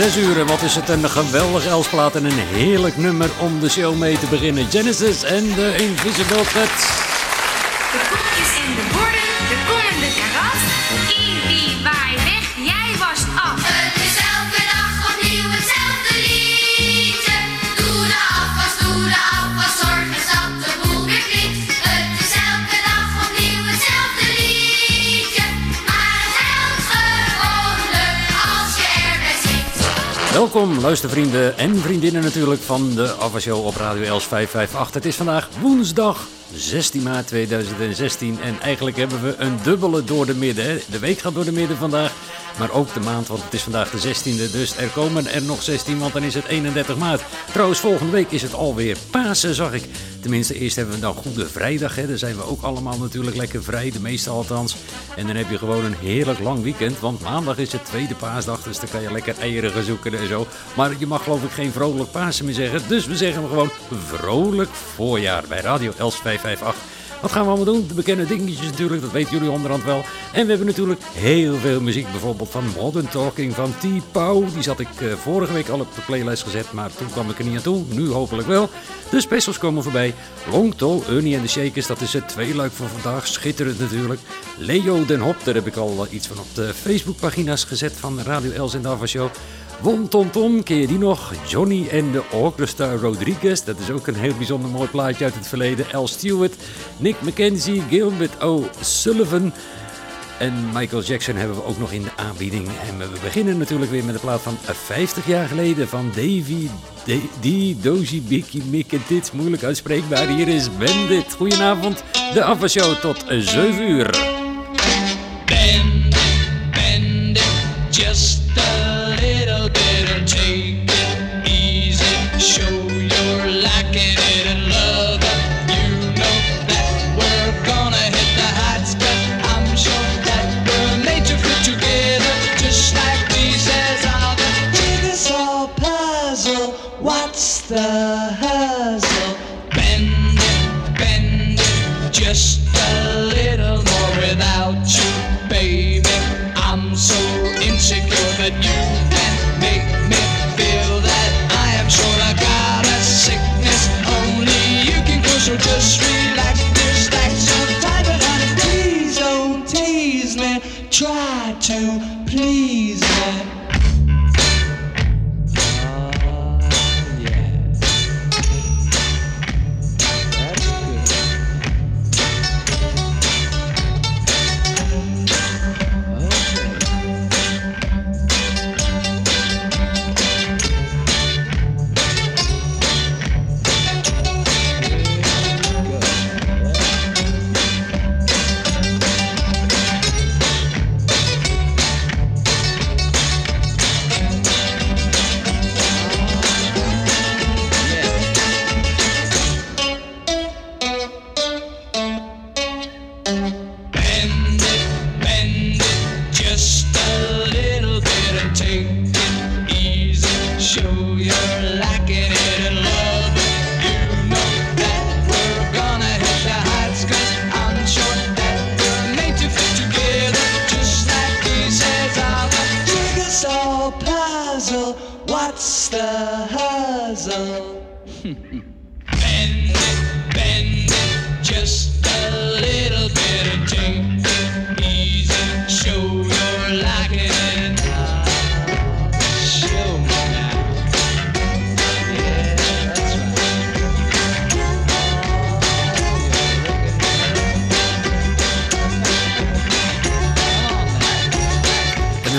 6 uur. wat is het een geweldig Elsplaat en een heerlijk nummer om de show mee te beginnen. Genesis en de Invisible Cuts. Welkom luistervrienden en vriendinnen natuurlijk van de Show op Radio Els 558. Het is vandaag woensdag 16 maart 2016 en eigenlijk hebben we een dubbele door de midden. De week gaat door de midden vandaag, maar ook de maand, want het is vandaag de 16e. Dus er komen er nog 16, want dan is het 31 maart. Trouwens, volgende week is het alweer Pasen, zag ik. Tenminste, eerst hebben we dan Goede Vrijdag. Hè. Daar zijn we ook allemaal natuurlijk lekker vrij, de meeste althans. En dan heb je gewoon een heerlijk lang weekend. Want maandag is het tweede paasdag, dus dan kan je lekker eieren gaan zoeken en zo. Maar je mag geloof ik geen vrolijk Pasen meer zeggen. Dus we zeggen gewoon vrolijk voorjaar bij Radio Els 558. Wat gaan we allemaal doen? De bekende dingetjes natuurlijk, dat weten jullie onderhand wel. En we hebben natuurlijk heel veel muziek, bijvoorbeeld van Modern Talking van T-Pow. Die zat ik uh, vorige week al op de playlist gezet, maar toen kwam ik er niet aan toe. Nu hopelijk wel. De specials komen voorbij. Long Tall, Ernie en de Shakers, dat is het tweeluik van vandaag. Schitterend natuurlijk. Leo den Hop, daar heb ik al iets van op de Facebookpagina's gezet van Radio Els en Dava Show. Won Tom Tom, ken je die nog? Johnny en de Orchestra Rodriguez, dat is ook een heel bijzonder mooi plaatje uit het verleden. Al Stewart, Nick McKenzie, Gilbert O'Sullivan. En Michael Jackson hebben we ook nog in de aanbieding. En we beginnen natuurlijk weer met de plaat van 50 jaar geleden van Davy D. Dozy Bicky Mick en dit moeilijk uitspreekbaar. Hier is Bandit. Goedenavond, de afwasshow tot 7 uur. The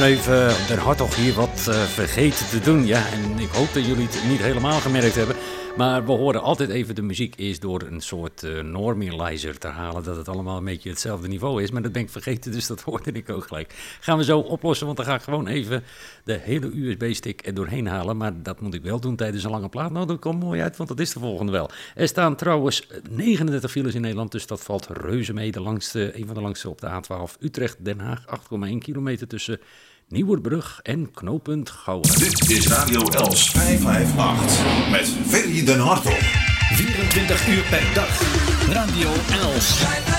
Even Den Hartog hier wat eh, vergeten te doen. Ja, en ik hoop dat jullie het niet helemaal gemerkt hebben. Maar we horen altijd even de muziek eerst door een soort eh, normalizer te halen. Dat het allemaal een beetje hetzelfde niveau is. Maar dat ben ik vergeten, dus dat hoorde ik ook gelijk. Gaan we zo oplossen, want dan ga ik gewoon even de hele USB-stick er doorheen halen. Maar dat moet ik wel doen tijdens een lange plaat. Nou, dat komt mooi uit, want dat is de volgende wel. Er staan trouwens 39 files in Nederland, dus dat valt reuze mee. De langste, een van de langste op de A12 Utrecht-Den Haag. 8,1 kilometer tussen Nieuwerbrug en knooppunt Gouwen. Dit is Radio Els 558 met Ferry den Hartog. 24 uur per dag. Radio Els.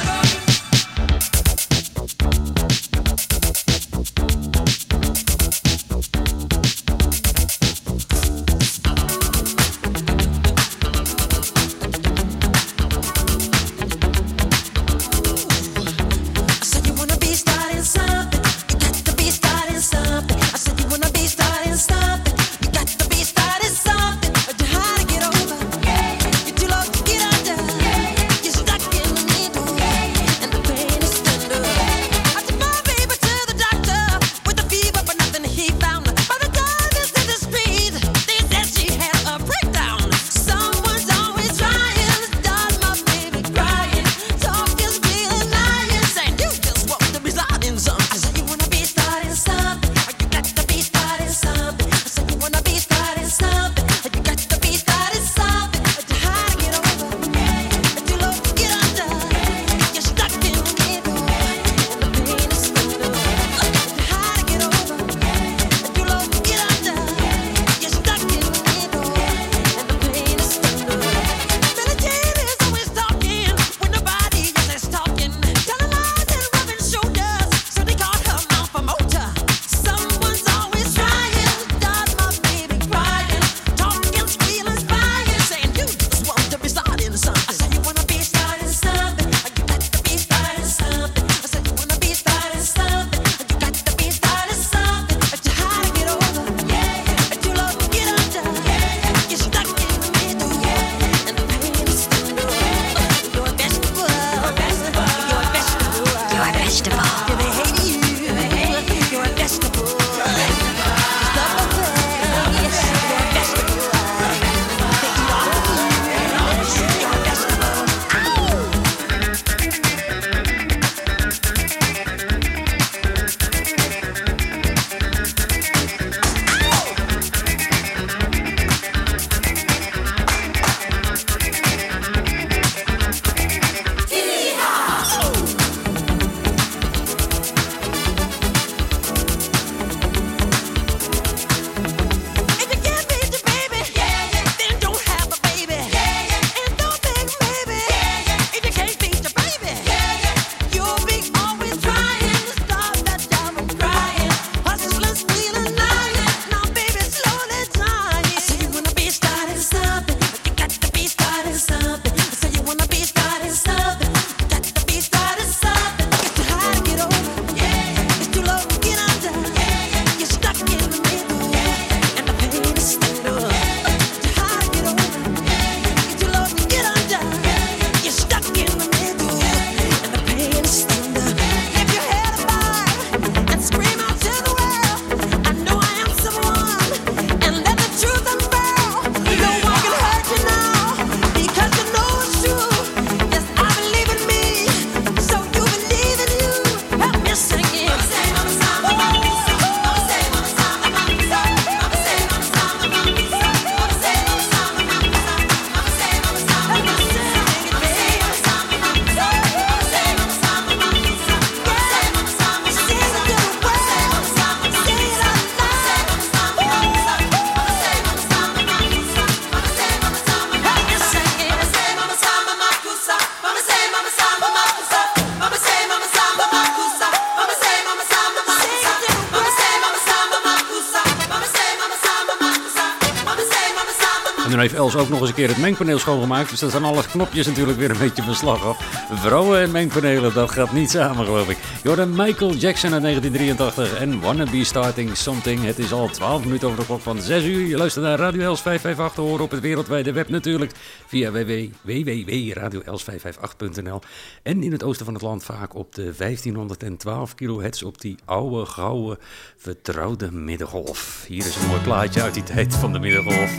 Ook nog eens een keer het mengpaneel schoongemaakt. Dus dan zijn alle knopjes natuurlijk weer een beetje van slag af. Vrouwen en mengpanelen, dat gaat niet samen geloof ik. Jordan Michael Jackson uit 1983 en Wanna Be Starting Something. Het is al 12 minuten over de klok van 6 uur. Je luistert naar Radio Els 558 te horen op het wereldwijde web natuurlijk. Via www.radioels558.nl En in het oosten van het land vaak op de 1512 kilohertz op die oude, gouden, vertrouwde middengolf. Hier is een mooi plaatje uit die tijd van de middengolf.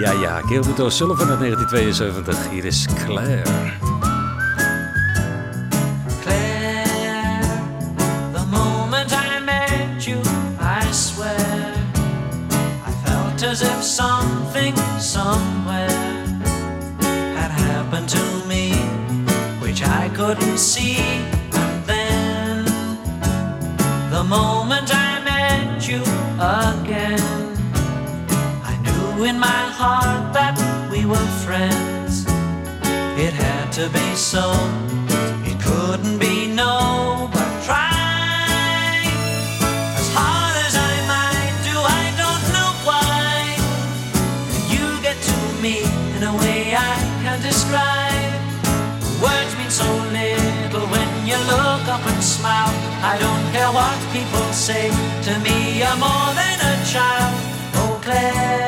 Ja, ja, Gilbert O'Sullivan uit 1972. Hier is Claire. As if something somewhere had happened to me, which I couldn't see. And then, the moment heart that we were friends. It had to be so. It couldn't be no, but try as hard as I might do. I don't know why you get to me in a way I can't describe. Words mean so little when you look up and smile. I don't care what people say to me. You're more than a child. Oh, Claire, Claire,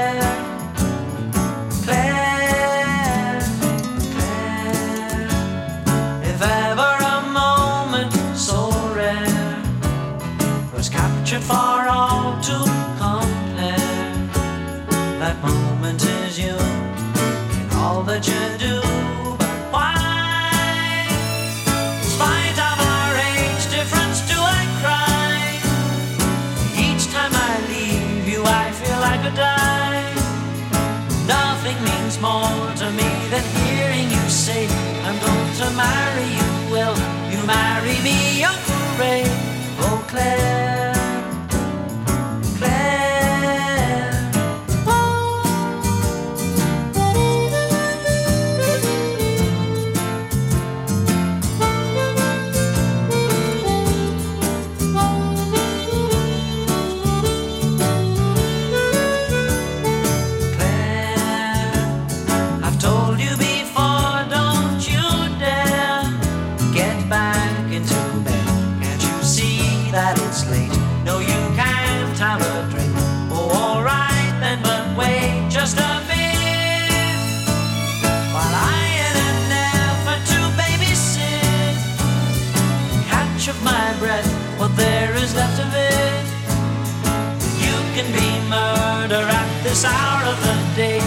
hour of the day,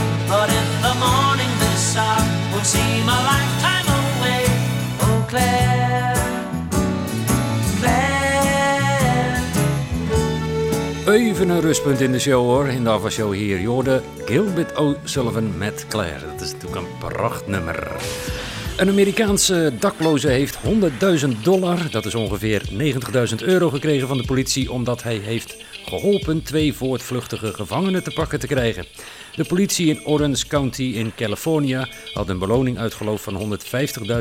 in the morning lifetime away. Oh, Claire. Even een rustpunt in de show hoor, in de afwasshow hier. Je hoorde Gilbert O'Sullivan met Claire. Dat is natuurlijk een prachtnummer. Een Amerikaanse dakloze heeft 100.000 dollar, dat is ongeveer 90.000 euro, gekregen van de politie omdat hij heeft geholpen twee voortvluchtige gevangenen te pakken te krijgen. De politie in Orange County in California had een beloning uitgeloofd van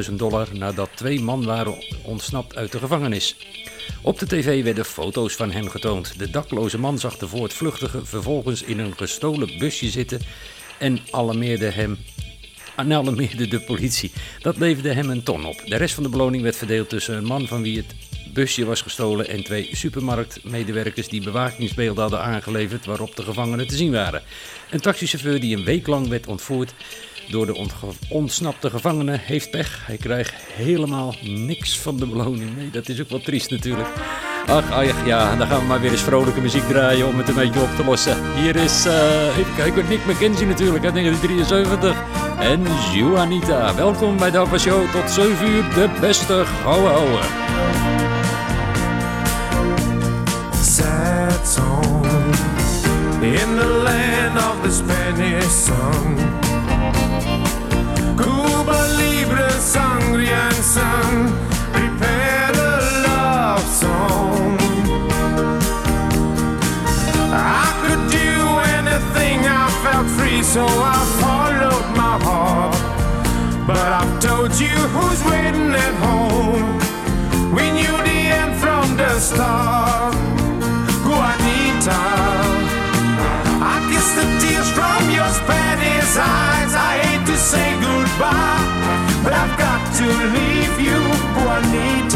150.000 dollar nadat twee man waren ontsnapt uit de gevangenis. Op de tv werden foto's van hen getoond. De dakloze man zag de voortvluchtige vervolgens in een gestolen busje zitten en alarmeerde hem alarmeerde de politie. Dat leverde hem een ton op. De rest van de beloning werd verdeeld tussen een man van wie het busje was gestolen en twee supermarktmedewerkers die bewakingsbeelden hadden aangeleverd waarop de gevangenen te zien waren. Een taxichauffeur die een week lang werd ontvoerd door de ontsnapte gevangenen heeft pech. Hij krijgt helemaal niks van de beloning. Nee, dat is ook wel triest natuurlijk. Ach, ach ja, dan gaan we maar weer eens vrolijke muziek draaien om het een beetje op te lossen. Hier is, eh, even kijken, Nick McKenzie natuurlijk uit 1973. En Juanita. Welkom bij de Show. Tot 7 uur, de beste gouden ouwe. The land of the Spanish sun. Cuba Libre, sangre and sun, prepare a love song. I could do anything, I felt free, so I followed my heart. But I've told you who's waiting at home. We knew the end from the start. Besides, I hate to say goodbye, but I've got to leave you, Juanita.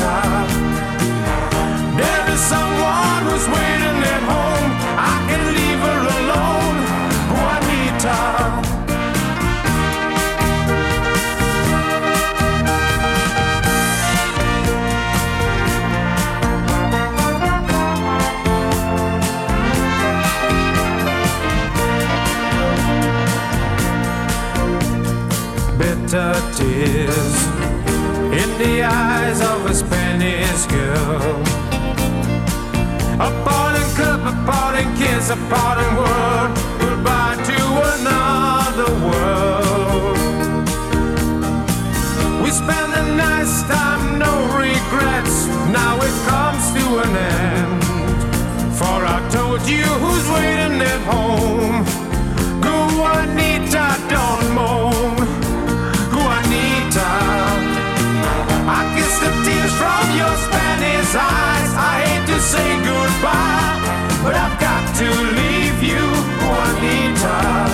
is in the eyes of a Spanish girl. A parting cup, a parting kiss, a parting word. Goodbye to another world. We spend a nice time, no regrets. Now it comes to an end. For I told you. Juanita.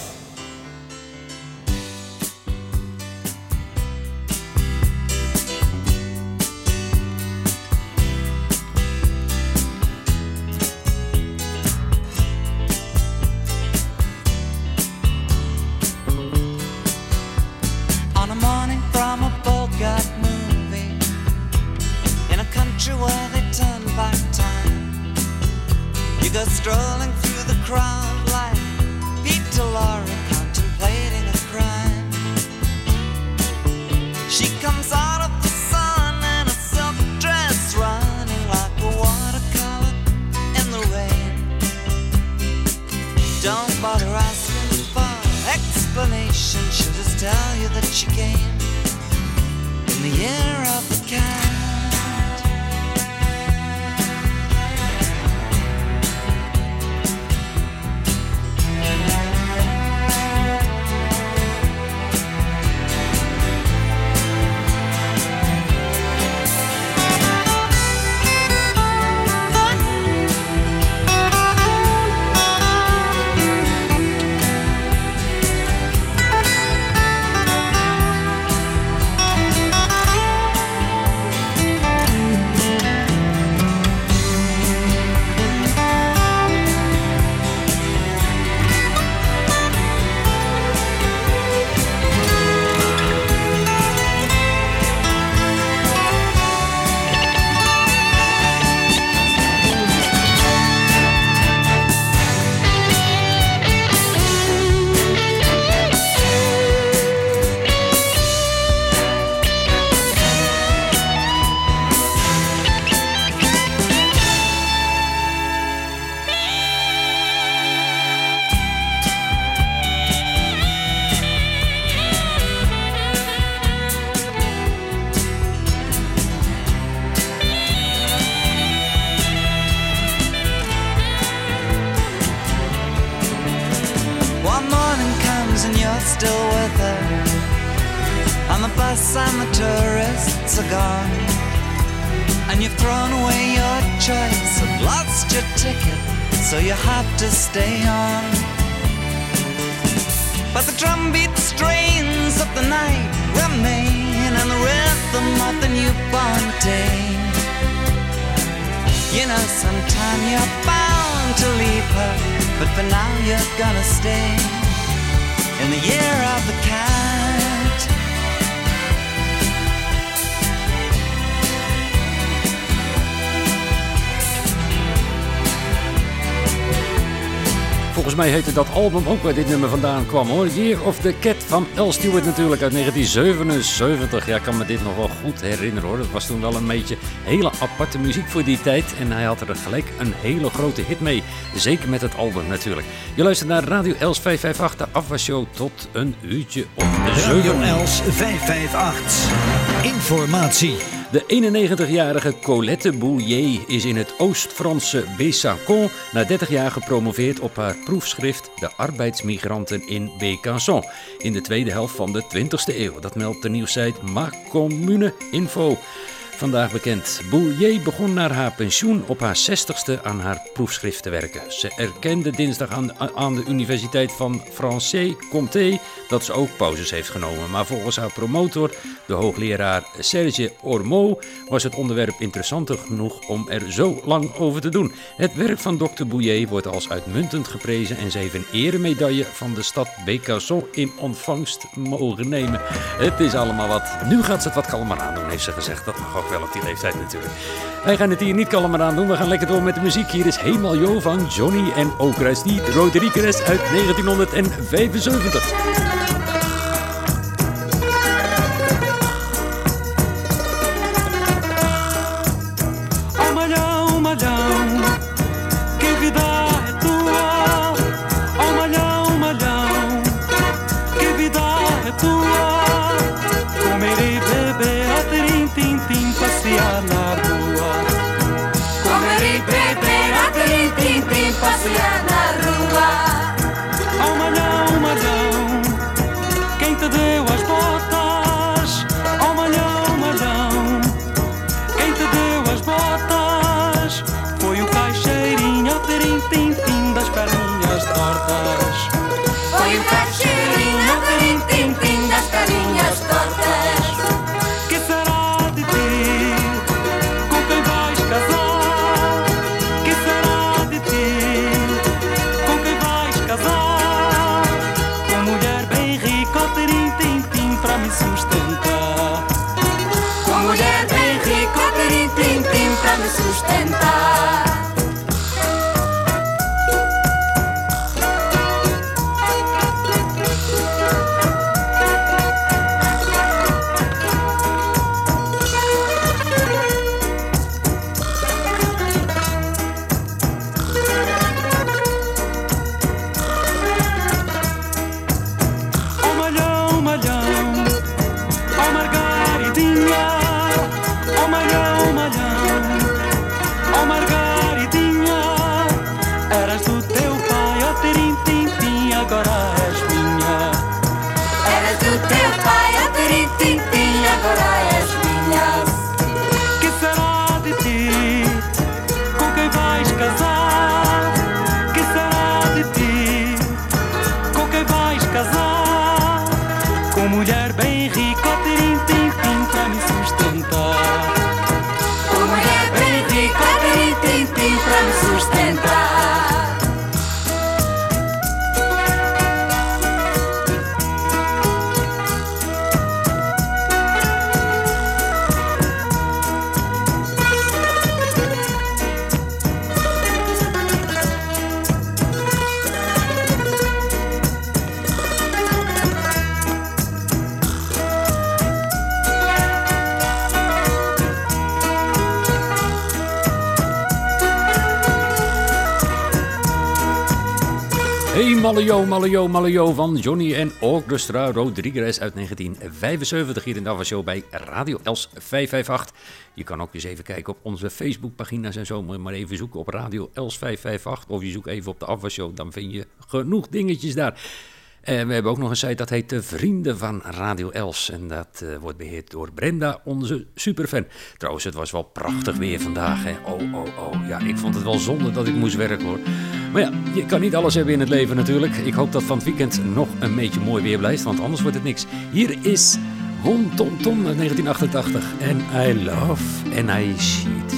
For now you're gonna stay in the year of the cat. Volgens mij heette dat album ook waar dit nummer vandaan kwam hoor. Year of the Cat van L. Stewart natuurlijk uit 1977. Ja, ik kan me dit nog wel goed herinneren hoor. Dat was toen wel een beetje hele aparte muziek voor die tijd. En hij had er gelijk een hele grote hit mee. Zeker met het album natuurlijk. Je luistert naar Radio Els 558, de afwasshow tot een uurtje of Radio zeven. Els 558. Informatie. De 91-jarige Colette Bouillet is in het Oost-Franse Besançon na 30 jaar gepromoveerd op haar proefschrift De arbeidsmigranten in Besançon in de tweede helft van de 20e eeuw. Dat meldt de nieuwsite Ma Commune Info. Vandaag bekend. Bouillet begon naar haar pensioen op haar 60ste aan haar proefschrift te werken. Ze erkende dinsdag aan, aan de Universiteit van Francais Comté dat ze ook pauzes heeft genomen. Maar volgens haar promotor, de hoogleraar Serge Ormeau, was het onderwerp interessanter genoeg om er zo lang over te doen. Het werk van Dr. Bouillet wordt als uitmuntend geprezen en ze heeft een eremedaille van de stad Besançon in ontvangst mogen nemen. Het is allemaal wat. Nu gaat ze het wat kalmer aan doen, heeft ze gezegd. Dat mag ook wel op die leeftijd natuurlijk. Wij gaan het hier niet kalmer aan doen. We gaan lekker door met de muziek. Hier is Hemal Jo van Johnny en Okrasti Rodriguez uit 1975. Hey Malio, Malio, Malio van Johnny en Orchestra Rodriguez uit 1975 hier in de Ava Show bij Radio Els 558. Je kan ook eens even kijken op onze Facebookpagina's en zo. Maar even zoeken op Radio Els 558 of je zoekt even op de Ava Show. Dan vind je genoeg dingetjes daar. En we hebben ook nog een site dat heet de Vrienden van Radio Els. En dat eh, wordt beheerd door Brenda, onze superfan. Trouwens, het was wel prachtig weer vandaag. Hè? Oh, oh, oh. Ja, ik vond het wel zonde dat ik moest werken hoor. Maar ja, je kan niet alles hebben in het leven natuurlijk. Ik hoop dat van het weekend nog een beetje mooi weer blijft, want anders wordt het niks. Hier is Hon Tom Tom uit 1988. En I love and I sheet.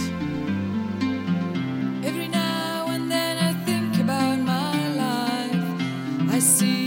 Every now and then I think about my life. I see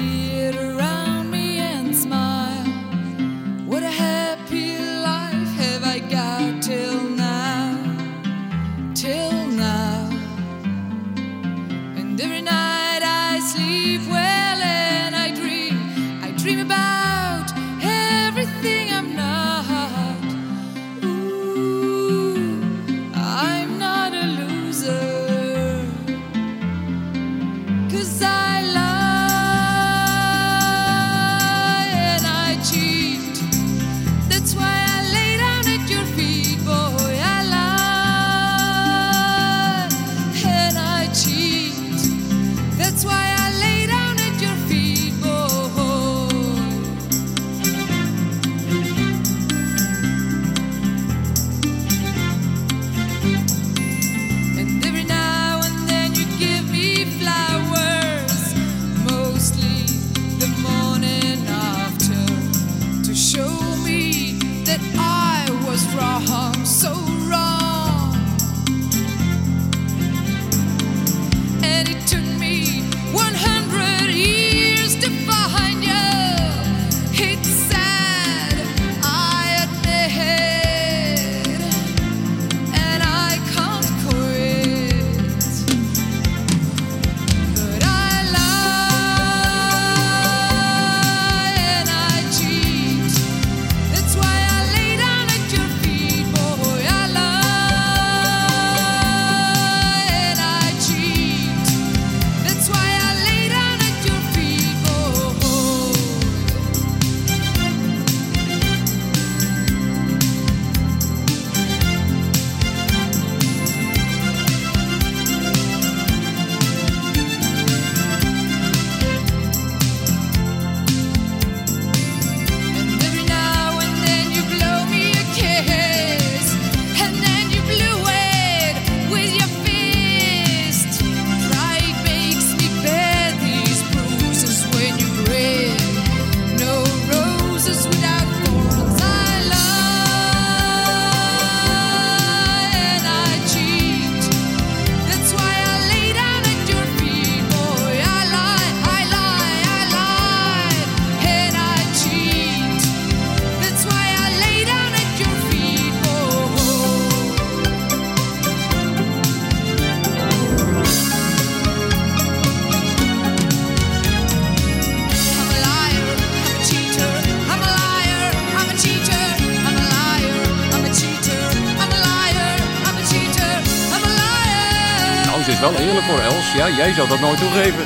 jij zou dat nooit toegeven.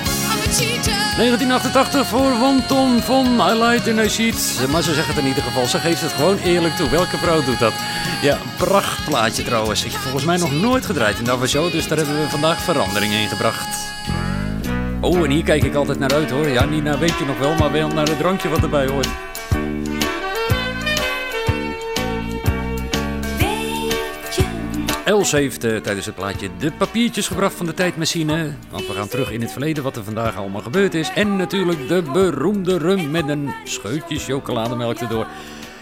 1988 voor Wanton van Highlight in I See It. Maar ze zegt het in ieder geval. Ze geeft het gewoon eerlijk toe. Welke vrouw doet dat? Ja, een prachtplaatje trouwens. Ik volgens mij nog nooit gedraaid in de show. Dus daar hebben we vandaag verandering in gebracht. Oh, en hier kijk ik altijd naar uit hoor. Ja, niet naar weet je nog wel, maar wel naar het drankje wat erbij hoort. Els heeft eh, tijdens het plaatje de papiertjes gebracht van de tijdmachine. Want we gaan terug in het verleden wat er vandaag allemaal gebeurd is. En natuurlijk de beroemde rum met een scheutje chocolademelk erdoor.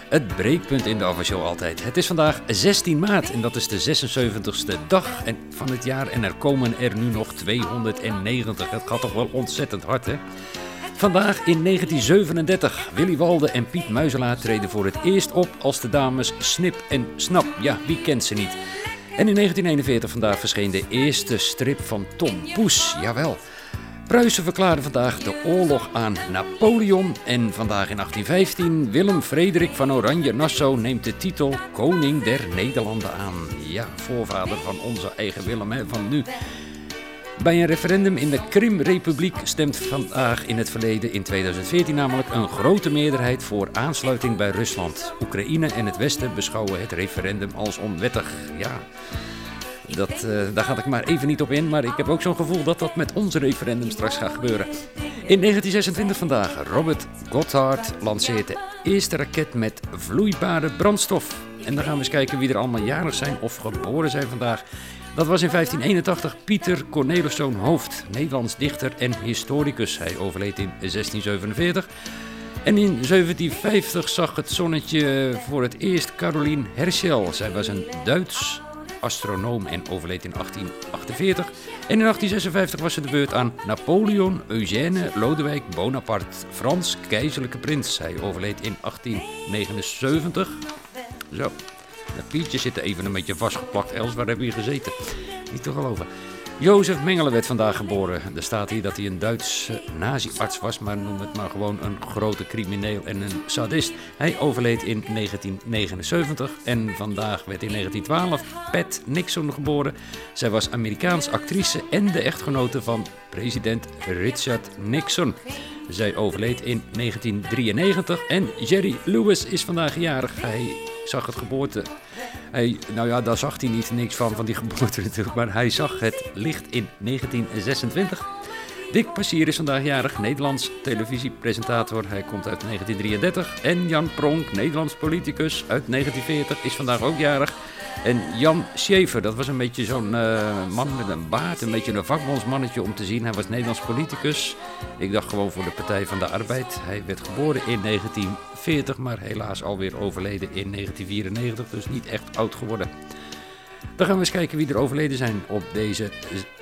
Het breekpunt in de Avashow altijd. Het is vandaag 16 maart en dat is de 76ste dag van het jaar. En er komen er nu nog 290. Het gaat toch wel ontzettend hard hè? Vandaag in 1937. Willy Walde en Piet Muizelaar treden voor het eerst op als de dames Snip en Snap. Ja, wie kent ze niet? En in 1941 vandaag verscheen de eerste strip van Tom Poes. Jawel. Pruisen verklaarde vandaag de oorlog aan Napoleon. En vandaag in 1815 Willem Frederik van Oranje-Nassau neemt de titel Koning der Nederlanden aan. Ja, voorvader van onze eigen Willem van nu. Bij een referendum in de Krimrepubliek stemt vandaag in het verleden, in 2014 namelijk, een grote meerderheid voor aansluiting bij Rusland. Oekraïne en het Westen beschouwen het referendum als onwettig. Ja, dat, eh, daar ga ik maar even niet op in, maar ik heb ook zo'n gevoel dat dat met ons referendum straks gaat gebeuren. In 1926 vandaag, Robert Gotthard lanceert de eerste raket met vloeibare brandstof. En dan gaan we eens kijken wie er allemaal jarig zijn of geboren zijn vandaag. Dat was in 1581 Pieter Corneliszoon Hoofd, Nederlands dichter en historicus. Hij overleed in 1647. En in 1750 zag het zonnetje voor het eerst Caroline Herschel. Zij was een Duits astronoom en overleed in 1848. En in 1856 was het de beurt aan Napoleon Eugène Lodewijk Bonaparte, Frans keizerlijke prins. Hij overleed in 1879. Zo. De Pietje zit er even een beetje vastgeplakt. Els, waar heb je gezeten? Niet te geloven. Jozef Mengele werd vandaag geboren. Er staat hier dat hij een Duitse nazi-arts was, maar noem het maar gewoon een grote crimineel en een sadist. Hij overleed in 1979 en vandaag werd in 1912 Pat Nixon geboren. Zij was Amerikaans actrice en de echtgenote van president Richard Nixon. Zij overleed in 1993 en Jerry Lewis is vandaag jarig. Hij zag het geboorte. Hij, nou ja, daar zag hij niet niks van, van die geboorte natuurlijk, maar hij zag het licht in 1926. Dick Passier is vandaag jarig, Nederlands televisiepresentator. Hij komt uit 1933. En Jan Pronk, Nederlands politicus uit 1940, is vandaag ook jarig. En Jan Schever, dat was een beetje zo'n eh, man met een baard, een beetje een vakbondsmannetje om te zien. Hij was Nederlands politicus. Ik dacht gewoon voor de Partij van de Arbeid. Hij werd geboren in 1940, maar helaas alweer overleden in 1994, dus niet echt oud geworden. Dan gaan we eens kijken wie er overleden zijn op deze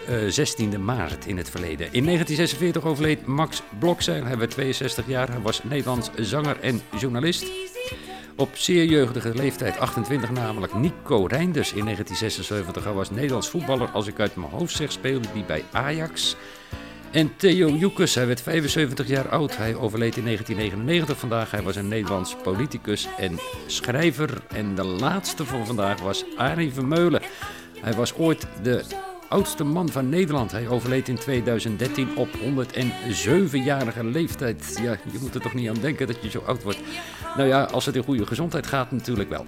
eh, 16e maart in het verleden. In 1946 overleed Max Blokzeil. Hij werd 62 jaar. Hij was Nederlands zanger en journalist. Op zeer jeugdige leeftijd, 28 namelijk, Nico Reinders in 1976. Hij was Nederlands voetballer, als ik uit mijn hoofd zeg, speelde die bij Ajax. En Theo Joekes, hij werd 75 jaar oud. Hij overleed in 1999 vandaag. Hij was een Nederlands politicus en schrijver. En de laatste voor vandaag was Arie Vermeulen. Hij was ooit de oudste man van Nederland. Hij overleed in 2013 op 107-jarige leeftijd. Ja, je moet er toch niet aan denken dat je zo oud wordt. Nou ja, als het in goede gezondheid gaat natuurlijk wel.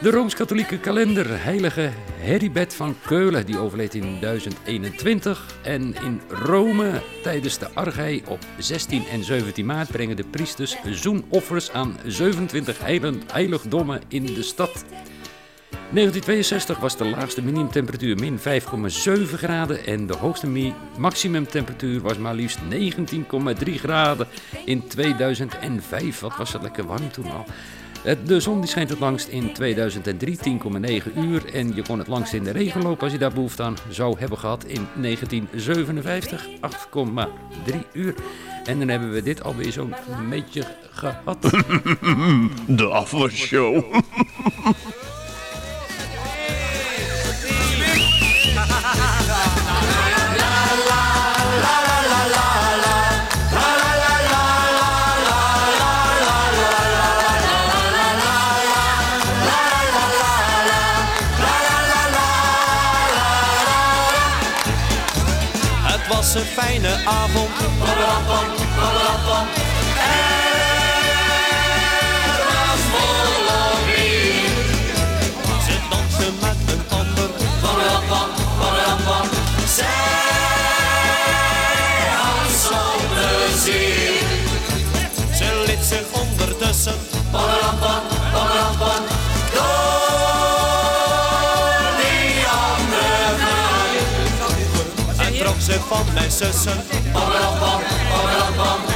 De Rooms-Katholieke kalender, heilige Heribert van Keulen, die overleed in 1021. En in Rome, tijdens de Argei op 16 en 17 maart, brengen de priesters zoenoffers aan 27 heilig- heiligdommen in de stad. 1962 was de laagste minimumtemperatuur min 5,7 graden en de hoogste maximumtemperatuur was maar liefst 19,3 graden in 2005. Wat was het lekker warm toen al. De zon die schijnt het langst in 2003, 10,9 uur. En je kon het langst in de regen lopen als je daar behoefte aan zou hebben gehad in 1957, 8,3 uur. En dan hebben we dit alweer zo'n beetje gehad. De afwasshow. een fijne avond. Er was bier. Ze danste met een ander. Zij had zo'n plezier. Ze liet zich ondertussen. Trok ze van mijn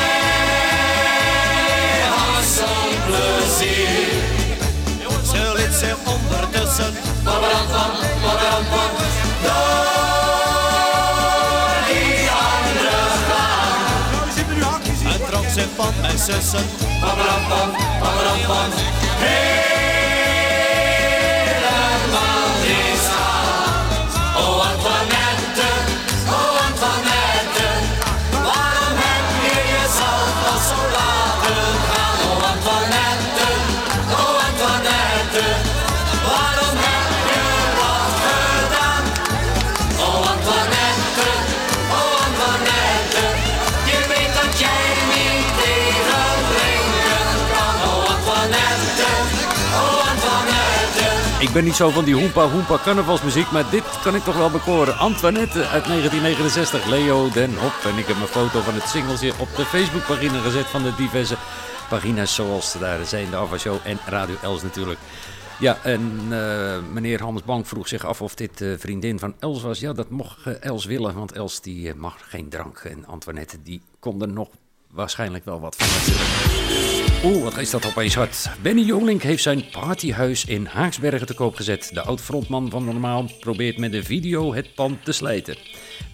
van mijn zussen. Helemaal Ik ben niet zo van die hoempa hoempa carnavalsmuziek, maar dit kan ik toch wel bekoren. Antoinette uit 1969, Leo Den Hop. En ik heb een foto van het singeltje op de Facebookpagina gezet van de diverse pagina's zoals daar zijn, de Ava Show en Radio Els natuurlijk. Ja, en eh, meneer Hans Bank vroeg zich af of dit eh, vriendin van Els was. Ja, dat mocht eh, Els willen, want Els die mag geen drank. En Antoinette die kon er nog waarschijnlijk wel wat van. Oeh, wat is dat opeens hard. Benny Jolink heeft zijn partyhuis in Haaksbergen te koop gezet. De oud-frontman van Normaal probeert met een video het pand te slijten.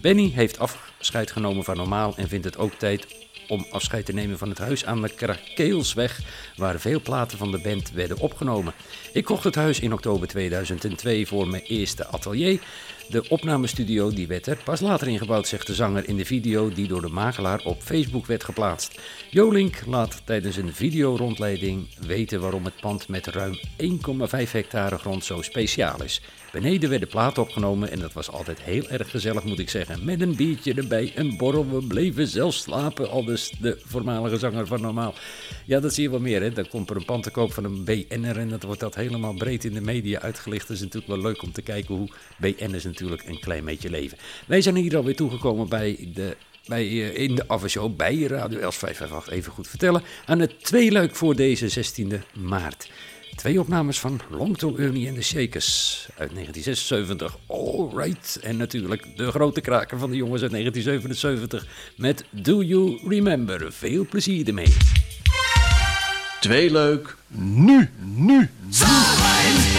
Benny heeft afscheid genomen van Normaal en vindt het ook tijd om afscheid te nemen van het huis aan de Krakeelsweg, waar veel platen van de band werden opgenomen. Ik kocht het huis in oktober 2002 voor mijn eerste atelier. De opnamestudio die werd er pas later ingebouwd, zegt de zanger in de video die door de makelaar op Facebook werd geplaatst. Jolink laat tijdens een videorondleiding weten waarom het pand met ruim 1,5 hectare grond zo speciaal is. Beneden werden platen opgenomen en dat was altijd heel erg gezellig moet ik zeggen. Met een biertje erbij, een borrel, we bleven zelfs slapen, al dus de voormalige zanger van Normaal. Ja, dat zie je wel meer hè, dan komt er een pand te koop van een BN'er en dat wordt dat helemaal breed in de media uitgelicht. Dat is natuurlijk wel leuk om te kijken hoe BN'ers natuurlijk een klein beetje leven. Wij zijn hier alweer toegekomen bij de bij, eh, in de Avashow bij Radio Els 558 even goed vertellen. Aan het tweeluik voor deze 16e maart. Twee opnames van Long Tall Ernie en de Shakers uit 1976. Alright. En natuurlijk de grote kraker van de jongens uit 1977 met Do You Remember. Veel plezier ermee. Twee leuk. Nu, nu. I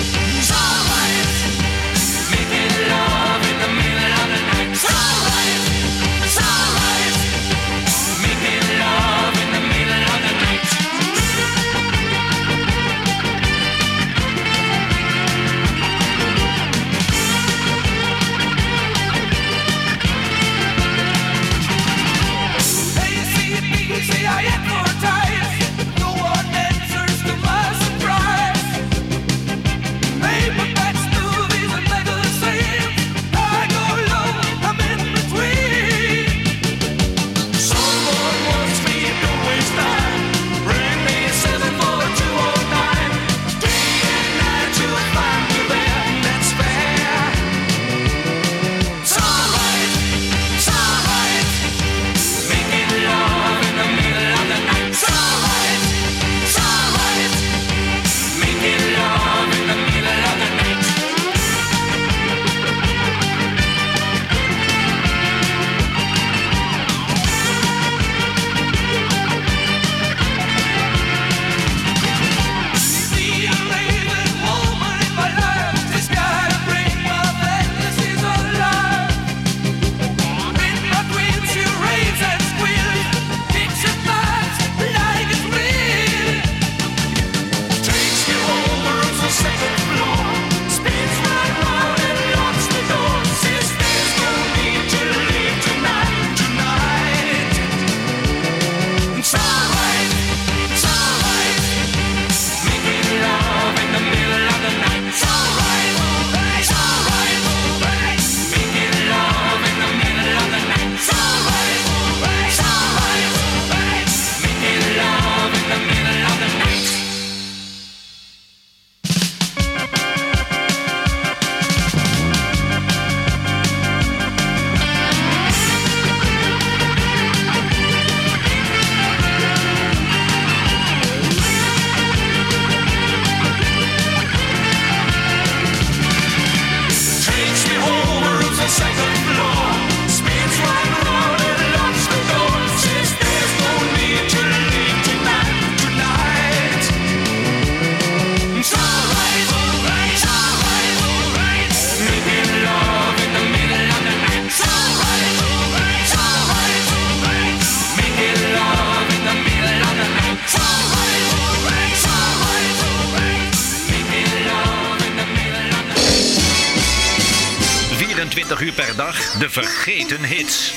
vergeten hits.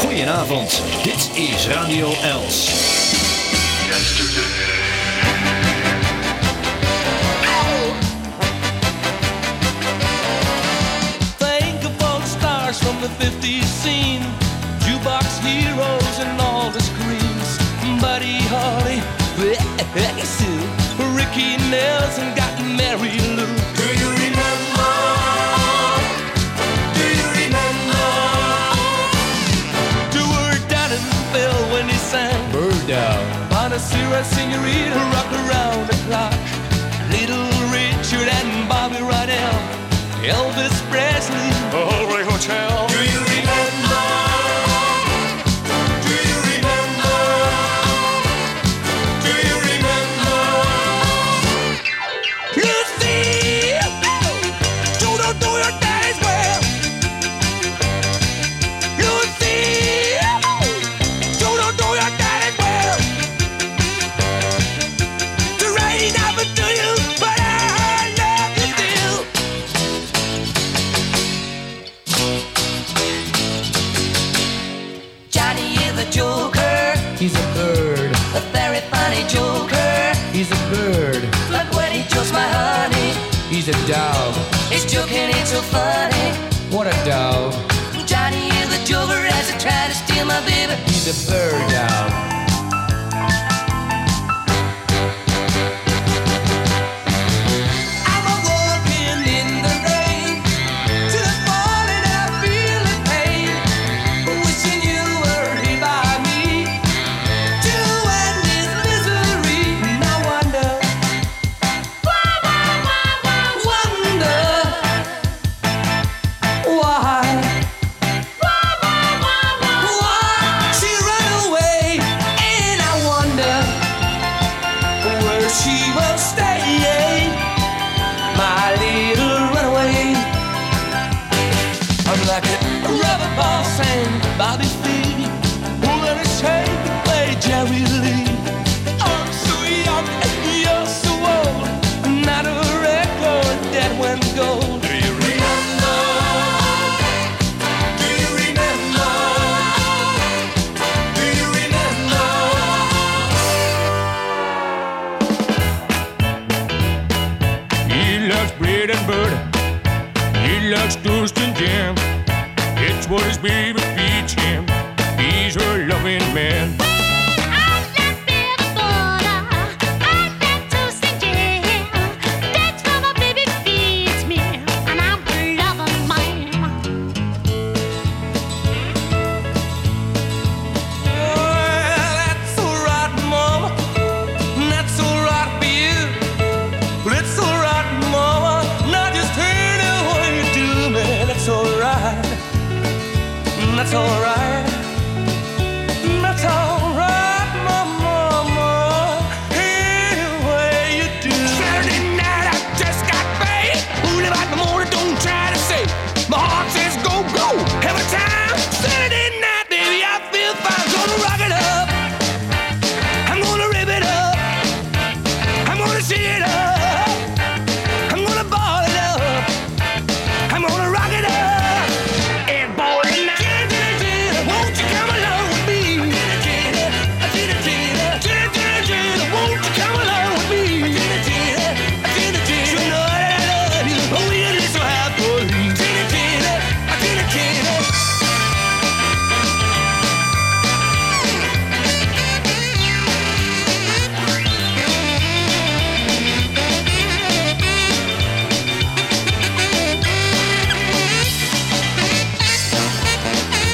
Goedenavond, dit is Radio Els. Think of all the stars from the 50s scene. Jukebox heroes and all the screams. Buddy Holly, Sue, Ricky Nelson got Mary Bonacera, Senorita, rock around the clock. Little Richard and Bobby Rydell. Elvis Presley, Hollywood Hotel. So funny. What a dog. Johnny is a joker as he try to steal my baby. He's a bird dog.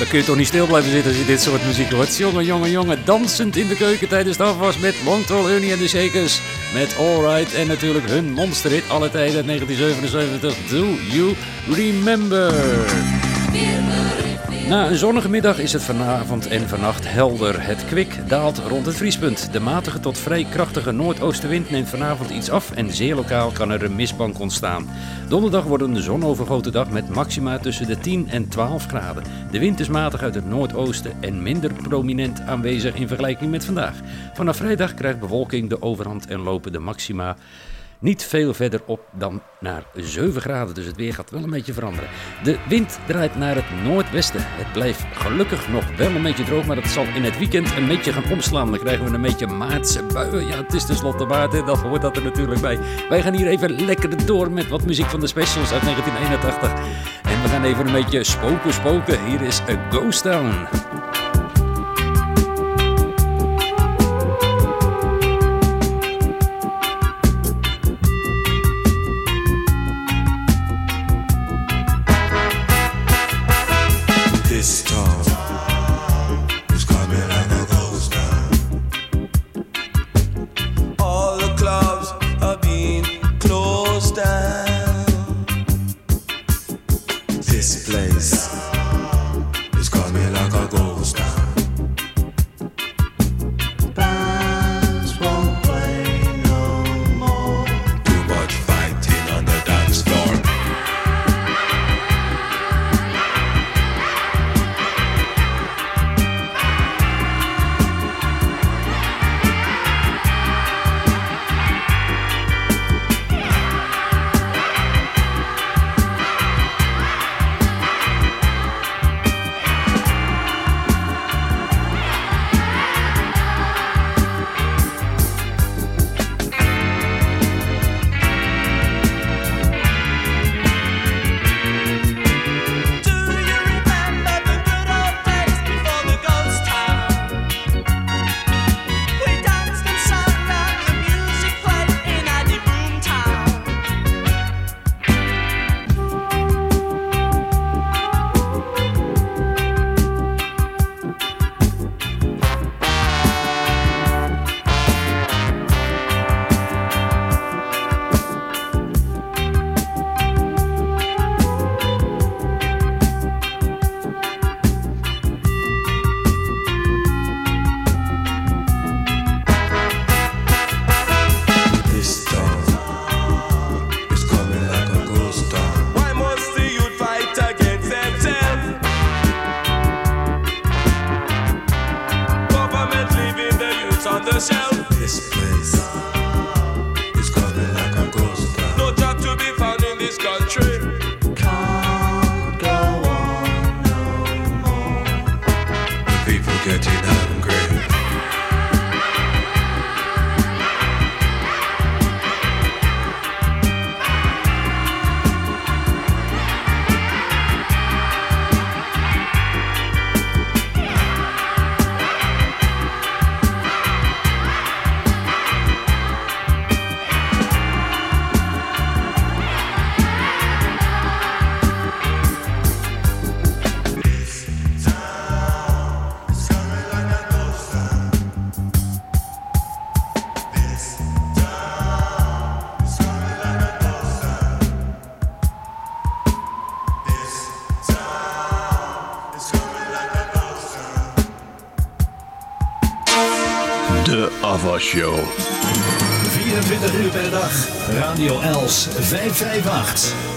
Dan kun je toch niet stil blijven zitten als je dit soort muziek hoort. Jongen, jongen, jongen, dansend in de keuken tijdens de afwas met Long Tall Honey en de Shakers. Met Alright en natuurlijk hun monsterhit alle tijden 1977. Do You Remember? Na een zonnige middag is het vanavond en vannacht helder. Het kwik daalt rond het vriespunt. De matige tot vrij krachtige noordoostenwind neemt vanavond iets af en zeer lokaal kan er een mistbank ontstaan. Donderdag wordt een zonovergoten dag met maxima tussen de 10 en 12 graden. De wind is matig uit het noordoosten en minder prominent aanwezig in vergelijking met vandaag. Vanaf vrijdag krijgt bewolking de overhand en lopen de maxima niet veel verder op dan naar 7 graden. Dus het weer gaat wel een beetje veranderen. De wind draait naar het noordwesten. Het blijft gelukkig nog wel een beetje droog, maar dat zal in het weekend een beetje gaan omslaan. Dan krijgen we een beetje maartse buien. Ja, het is tenslotte maart, dan hoort dat er natuurlijk bij. Wij gaan hier even lekker door met wat muziek van de specials uit 1981. En we gaan even een beetje spoken, spoken. Hier is A Ghost Town. Show. 24 uur per dag. Radio Els 558.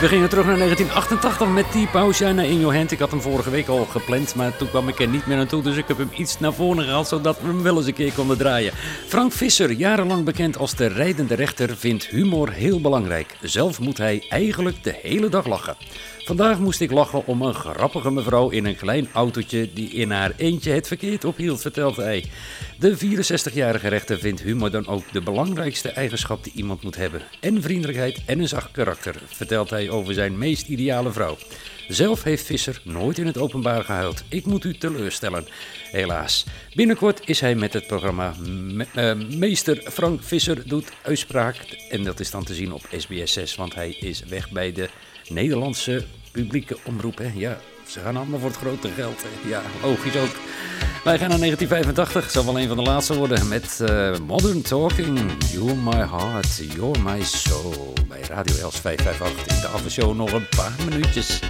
We gingen terug naar 1988 met die pauze naar In Your Hand. Ik had hem vorige week al gepland, maar toen kwam ik er niet meer naartoe. Dus ik heb hem iets naar voren gehaald, zodat we hem wel eens een keer konden draaien. Frank Visser, jarenlang bekend als de rijdende rechter, vindt humor heel belangrijk. Zelf moet hij eigenlijk de hele dag lachen. Vandaag moest ik lachen om een grappige mevrouw in een klein autootje die in haar eentje het verkeerd ophield, vertelt hij. De 64-jarige rechter vindt humor dan ook de belangrijkste eigenschap die iemand moet hebben. En vriendelijkheid en een zacht karakter, vertelt hij over zijn meest ideale vrouw. Zelf heeft Visser nooit in het openbaar gehuild. Ik moet u teleurstellen. Helaas. Binnenkort is hij met het programma eh, Meester Frank Visser doet uitspraak. En dat is dan te zien op SBS 6, want hij is weg bij de Nederlandse publieke omroep. Hè? Ja, ze gaan allemaal voor het grote geld. Hè? Ja, logisch ook. Wij gaan naar 1985, zal wel een van de laatste worden, met eh, Modern Talking. You're my heart, you're my soul. Bij Radio Els 558 in de aftershow nog een paar minuutjes.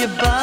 Your body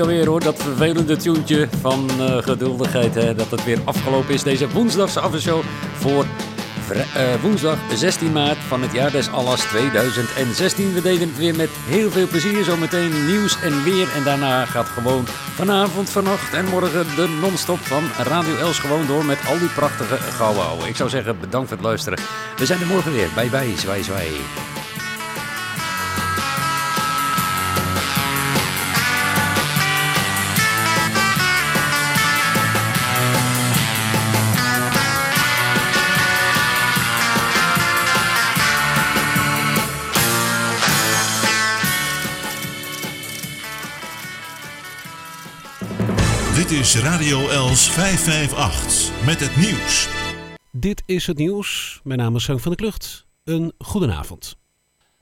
alweer hoor, dat vervelende tuentje van eh, geduldigheid. Hè, dat het weer afgelopen is, deze woensdagse aftershow voor eh, woensdag 16 maart van het jaar des Allas 2016. We deden het weer met heel veel plezier, zometeen nieuws en weer. En daarna gaat gewoon vanavond, vannacht en morgen de non-stop van Radio Els gewoon door met al die prachtige gouden ouwe. Ik zou zeggen, bedankt voor het luisteren. We zijn er morgen weer. Bye bye, zwaai zwaai. Radio Els 558 met het nieuws. Dit is het nieuws. Mijn naam is Frank van der Klucht. Een goedenavond.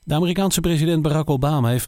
De Amerikaanse president Barack Obama heeft